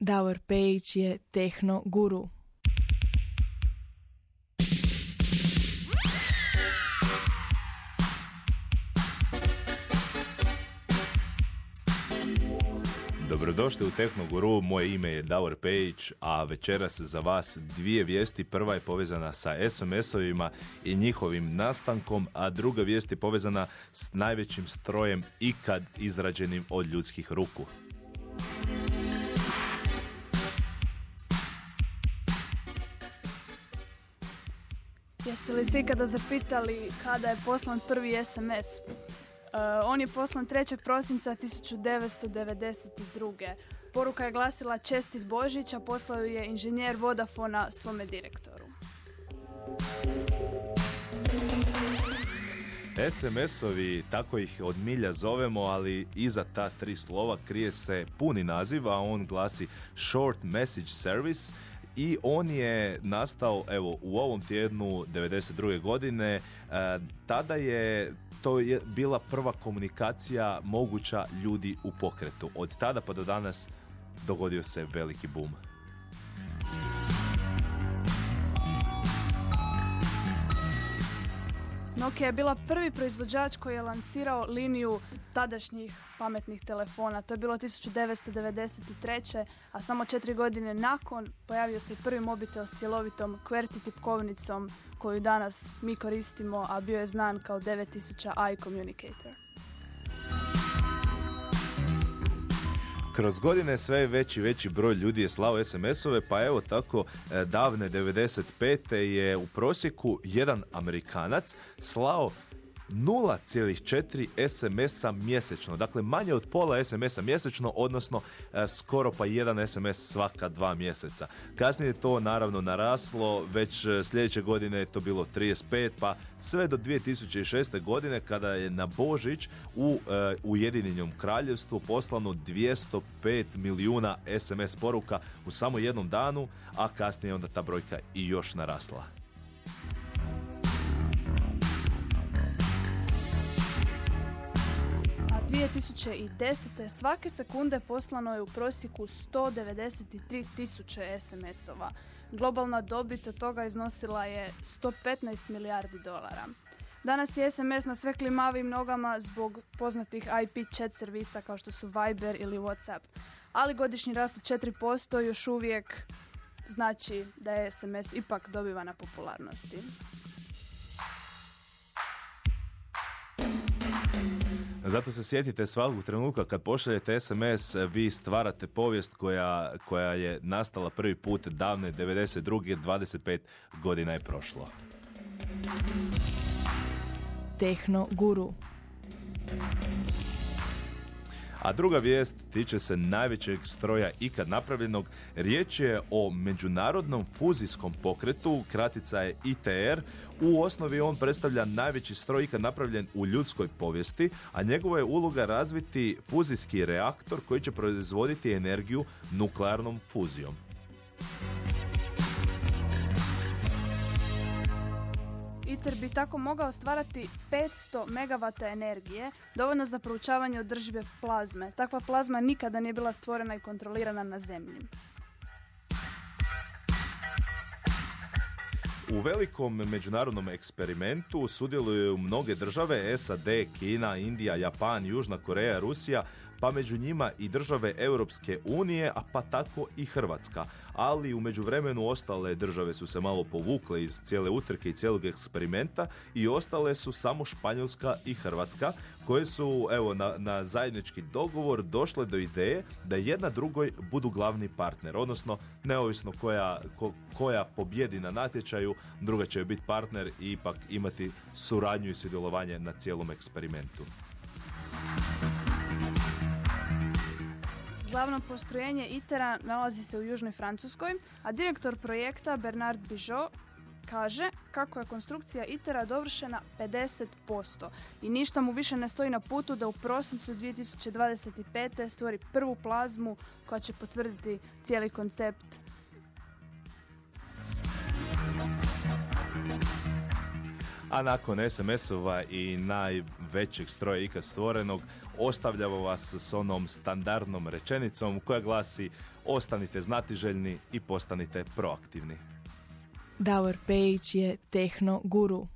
Davor Pejić je tehno guru. Dobrodošli u Tehnoguru, moje ime je Davor Pejić, a večeras za vas dvije vijesti. Prva je povezana sa SMS-ovima i njihovim nastankom, a druga vijest je povezana s najvećim strojem ikad izrađenim od ljudskih ruku. Jeste li se ikada zapitali kada je poslan prvi SMS? Uh, on je poslan 3. prosinca 1992. Poruka je glasila Čestit Božić, a poslao je inženjer Vodafona svome direktoru. SMS-ovi, tako ih od milja zovemo, ali iza ta tri slova krije se puni naziv, a on glasi Short Message Service i on je nastao evo u ovom tjednu 92. godine. E, tada je to je bila prva komunikacija moguća ljudi u pokretu. Od tada pa do danas dogodio se veliki boom. Nokia je bila prvi proizvođač koji je lansirao liniju tadašnjih pametnih telefona. To je bilo 1993. a samo četiri godine nakon pojavio se prvi mobitel s cjelovitom QWERTY tipkovnicom koju danas mi koristimo, a bio je znan kao 9000 iCommunicator. Kroz godine sve veći veći broj ljudi je slao SMS-ove, pa evo tako e, davne 95. je u prosjeku jedan Amerikanac slao 0,4 SMS-a mjesečno. Dakle, manje od pola SMS-a mjesečno, odnosno e, skoro pa jedan SMS svaka dva mjeseca. Kasnije je to naravno naraslo, već e, sljedeće godine je to bilo 35, pa sve do 2006. godine kada je na Božić u e, Ujedinjenom kraljevstvu poslano 205 milijuna SMS poruka u samo jednom danu, a kasnije je onda ta brojka i još narasla. 2010. svake sekunde poslano je u prosjeku 193 tisuće SMS-ova. Globalna dobit od toga iznosila je 115 milijardi dolara. Danas je SMS na sve klimavim nogama zbog poznatih IP chat servisa kao što su Viber ili Whatsapp. Ali godišnji rast od 4% još uvijek znači da je SMS ipak dobiva na popularnosti. Zato se sjetite svakog trenutka kad pošaljete SMS, vi stvarate povijest koja, koja je nastala prvi put davne 92. 25 godina je prošlo. Tehno Guru a druga vijest tiče se najvećeg stroja ikad napravljenog. Riječ je o međunarodnom fuzijskom pokretu, kratica je ITR. U osnovi on predstavlja najveći stroj ikad napravljen u ljudskoj povijesti, a njegova je uloga razviti fuzijski reaktor koji će proizvoditi energiju nuklearnom fuzijom. ITER bi tako mogao stvarati 500 MW energije, dovoljno za proučavanje održive plazme. Takva plazma nikada nije bila stvorena i kontrolirana na zemlji. U velikom međunarodnom eksperimentu sudjeluju mnoge države, SAD, Kina, Indija, Japan, Južna Koreja, Rusija, pa među njima i države Europske unije, a pa tako i Hrvatska. Ali u međuvremenu ostale države su se malo povukle iz cijele utrke i cijelog eksperimenta i ostale su samo Španjolska i Hrvatska koje su evo na, na zajednički dogovor došle do ideje da jedna drugoj budu glavni partner, odnosno neovisno koja, koja pobjedi na natječaju, druga će biti partner i ipak imati suradnju i sudjelovanje na cijelom eksperimentu. Glavno postrojenje ITER-a nalazi se u Južnoj Francuskoj, a direktor projekta Bernard Bijot kaže kako je konstrukcija ITER-a dovršena 50% i ništa mu više ne stoji na putu da u prosincu 2025. stvori prvu plazmu koja će potvrditi cijeli koncept A nakon SMS-ova i najvećeg stroja ikad stvorenog, ostavljamo vas s onom standardnom rečenicom koja glasi ostanite znatiželjni i postanite proaktivni. Davor Pejić je tehno guru.